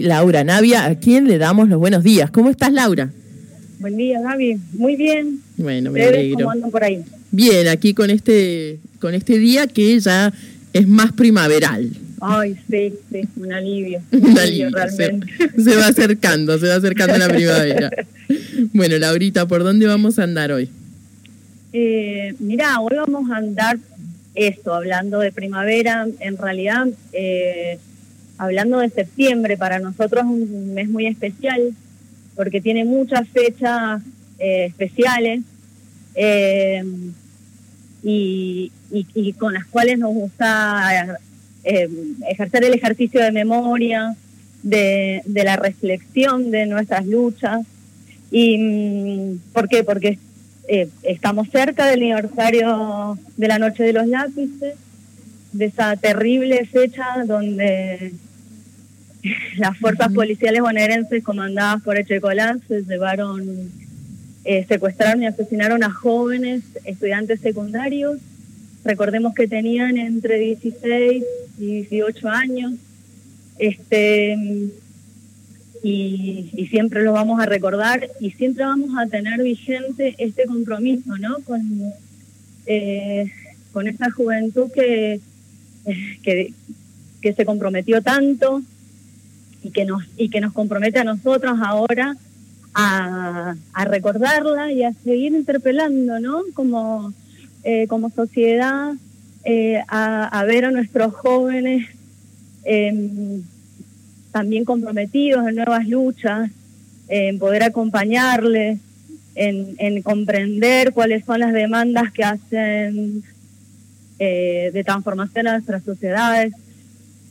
Laura Navia, a quien le damos los buenos días. ¿Cómo estás, Laura? Buen día, Gaby. Muy bien. Bueno, me alegro. ¿Cómo andan por ahí? Bien, aquí con este, con este día que ya es más primaveral. Ay, sí, sí, un alivio. Un alivio, realmente. Se, va acercando, se va acercando la primavera. Bueno, Laurita, ¿por dónde vamos a andar hoy? Eh, mira, hoy vamos a andar esto, hablando de primavera. En realidad, eh, hablando de septiembre, para nosotros es un mes muy especial porque tiene muchas fechas eh, especiales eh, y, con las cuales nos gusta eh, ejercer el ejercicio de memoria, de, la reflexión de nuestras luchas. ¿Y mm, por qué? Porque estamos cerca del aniversario de la Noche de los Lápices, de esa terrible fecha donde las fuerzas policiales bonaerenses comandadas por Echecolán se llevaron, eh, secuestraron y asesinaron a jóvenes estudiantes secundarios. Recordemos que tenían entre 16 y 18 años. Este, y, siempre lo vamos a recordar y siempre vamos a tener vigente este compromiso, ¿no? Con, eh, con esta juventud que, que, que se comprometió tanto, y que nos y que nos compromete a nosotros ahora a, recordarla y a seguir interpelando, ¿no? Como eh, como sociedad eh, a, ver a nuestros jóvenes em, también comprometidos en nuevas luchas, en poder acompañarles, en, en comprender cuáles son las demandas que hacen eh, de transformación a nuestras sociedades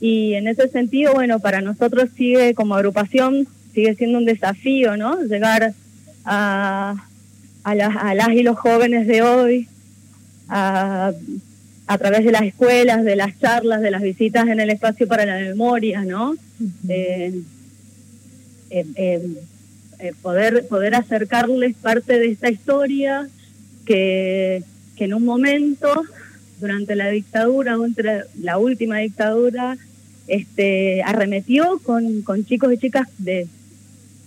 y en ese sentido, bueno, para nosotros sigue como agrupación, sigue siendo un desafío, ¿no? Llegar a, a, las, a las y los jóvenes de hoy, a, a través de las escuelas, de las charlas, de las visitas en el espacio para la memoria, ¿no? Eh, eh, eh, poder, poder acercarles parte de esta historia que, que en un momento, durante la dictadura, entre la última dictadura, este, arremetió con, con chicos y chicas de,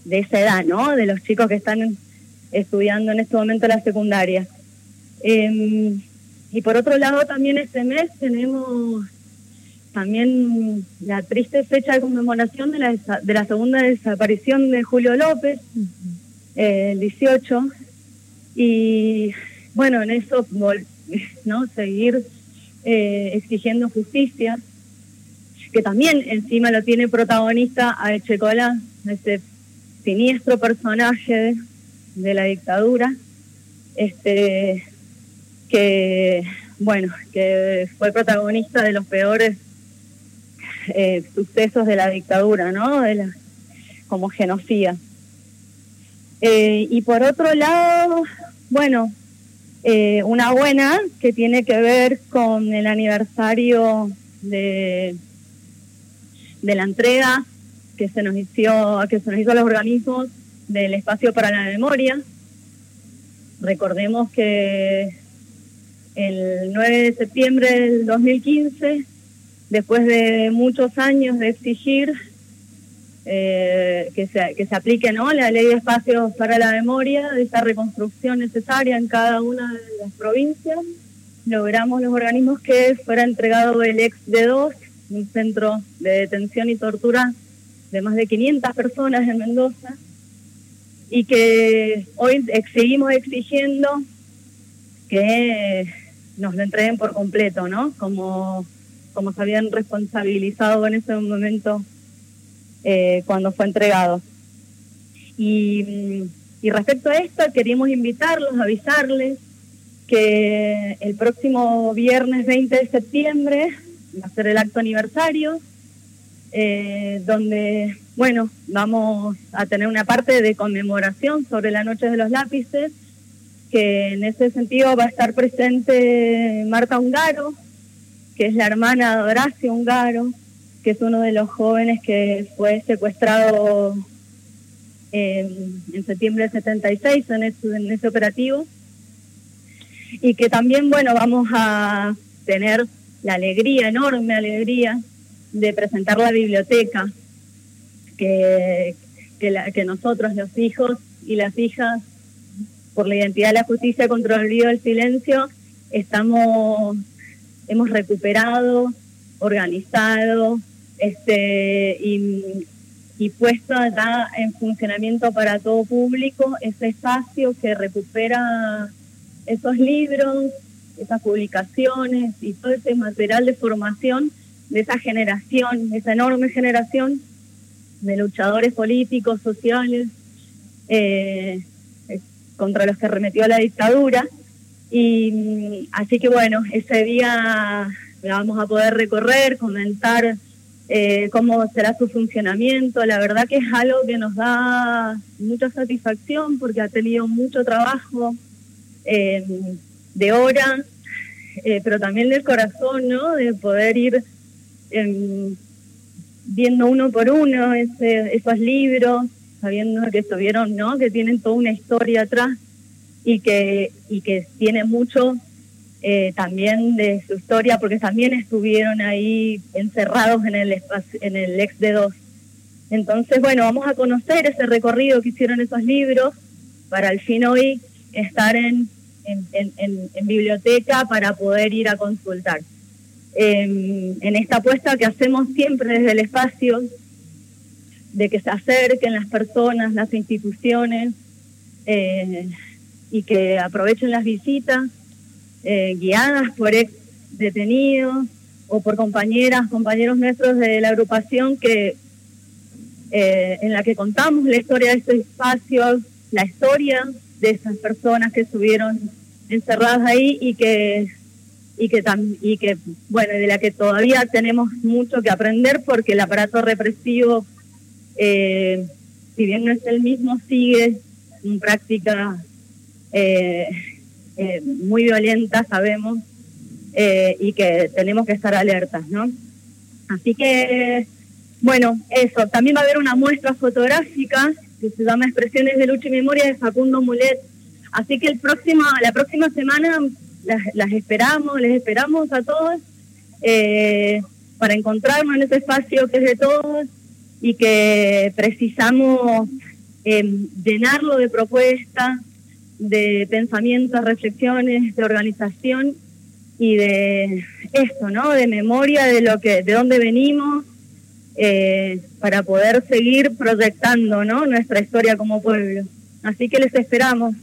de esa edad, ¿no? De los chicos que están estudiando en este momento la secundaria. Em, y por otro lado, también este mes tenemos también la triste fecha de conmemoración de la, de la segunda desaparición de Julio López, el 18. Y bueno, en eso, ¿no? Seguir eh, exigiendo justicia que también encima lo tiene protagonista a Echecolá, ese siniestro personaje de la dictadura, este que bueno, que fue protagonista de los peores eh, sucesos de la dictadura, ¿no? De la, como genocida. Eh, y por otro lado, bueno, eh, una buena que tiene que ver con el aniversario de la entrega que se nos hizo, que se nos hizo a los organismos del espacio para la memoria. Recordemos que el 9 de septiembre del 2015, después de muchos años de exigir eh, que, se, que se aplique ¿no? la ley de espacios para la memoria, de esa reconstrucción necesaria en cada una de las provincias, logramos los organismos que fuera entregado el ex D2 un centro de detención y tortura de más de 500 personas en Mendoza y que hoy seguimos exigiendo que nos lo entreguen por completo, ¿no? Como, como se habían responsabilizado en ese momento eh, cuando fue entregado. Y, y respecto a esto, queríamos invitarlos, avisarles que el próximo viernes 20 de septiembre va a ser el acto aniversario, eh, donde, bueno, vamos a tener una parte de conmemoración sobre la Noche de los Lápices, que en ese sentido va a estar presente Marta Ungaro, que es la hermana de Horacio Ungaro, que es uno de los jóvenes que fue secuestrado en, septiembre de 76 en ese, en ese operativo. Y que también, bueno, vamos a tener la alegría, enorme alegría de presentar la biblioteca que, que nosotros, los hijos y las hijas, por la identidad de la justicia contra el olvido del silencio, estamos, hemos recuperado, organizado, este, y, puesto ya en funcionamiento para todo público ese espacio que recupera esos libros, esas publicaciones y todo ese material de formación de esa generación, esa enorme generación de luchadores políticos, sociales, eh, eh, contra los que remetió la dictadura. Y mm, así que bueno, ese día vamos a poder recorrer, comentar eh, cómo será su funcionamiento. La verdad que es algo que nos da mucha satisfacción porque ha tenido mucho trabajo eh, de hora, eh, pero también del corazón, ¿no? De poder ir em, viendo uno por uno ese, esos libros, sabiendo que estuvieron, ¿no? Que tienen toda una historia atrás y que, y que tiene mucho eh, también de su historia, porque también estuvieron ahí encerrados en el, en el ex de dos. Entonces, bueno, vamos a conocer ese recorrido que hicieron esos libros para al fin hoy estar en, en, en, biblioteca para poder ir a consultar. en esta apuesta que hacemos siempre desde el espacio, de que se acerquen las personas, las instituciones, eh, y que aprovechen las visitas eh, guiadas por ex detenidos o por compañeras, compañeros nuestros de la agrupación que eh, en la que contamos la historia de estos espacios, la historia de esas personas que estuvieron encerradas ahí y que y que bueno de la que todavía tenemos mucho que aprender porque el aparato represivo eh, si bien no es el mismo sigue en práctica eh, eh, muy violenta, sabemos, eh, y que tenemos que estar alertas, ¿no? Así que, bueno, eso. También va a haber una muestra fotográfica que se llama Expresiones de Lucha y Memoria de Facundo Mulet. Así que el próximo, la próxima semana las, esperamos, les esperamos a todos eh, para encontrarnos en ese espacio que es de todos y que precisamos llenarlo de propuestas, de pensamientos, reflexiones, de organización y de esto, ¿no? De memoria de lo que, de dónde venimos, eh, para poder seguir proyectando, ¿no? Nuestra historia como pueblo. Así que les esperamos.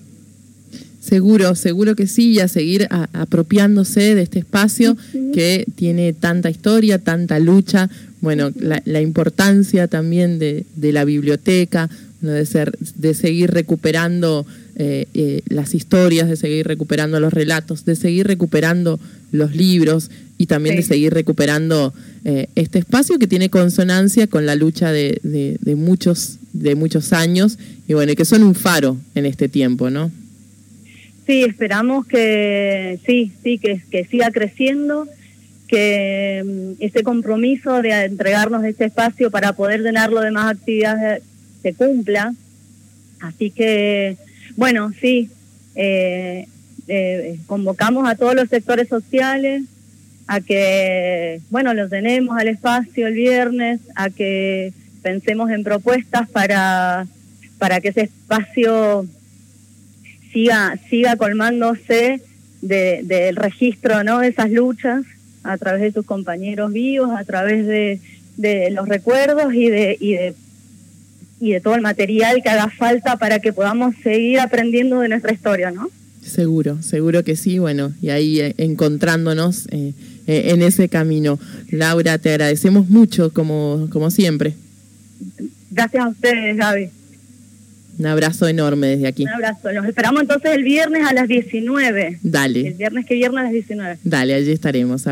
Seguro, seguro que sí, y a seguir apropiándose de este espacio que tiene tanta historia, tanta lucha, bueno, la, la importancia también de, de la biblioteca, de, ser, de seguir recuperando eh, eh, las historias, de seguir recuperando los relatos, de seguir recuperando los libros y también de seguir recuperando eh, este espacio que tiene consonancia con la lucha de, de, muchos, de muchos años y bueno, que son un faro en este tiempo, ¿no? Sí, esperamos que sí, sí, que, que siga creciendo, que mm, ese compromiso de entregarnos este espacio para poder llenarlo de más actividades se cumpla. Así que, bueno, sí, eh, eh, convocamos a todos los sectores sociales a que, bueno, los tenemos al espacio el viernes, a que pensemos en propuestas para, para que ese espacio siga, siga colmándose del registro ¿no? de esas luchas a través de sus compañeros vivos, a través de, de los recuerdos y de, y de y de todo el material que haga falta para que podamos seguir aprendiendo de nuestra historia, ¿no? Seguro, seguro que sí, bueno, y ahí eh, encontrándonos eh, eh, en ese camino. Laura, te agradecemos mucho, como, como siempre. Gracias a ustedes, Gaby. Un abrazo enorme desde aquí. Un abrazo. Los esperamos entonces el viernes a las 19. Dale. El viernes que viernes a las 19. Dale, allí estaremos.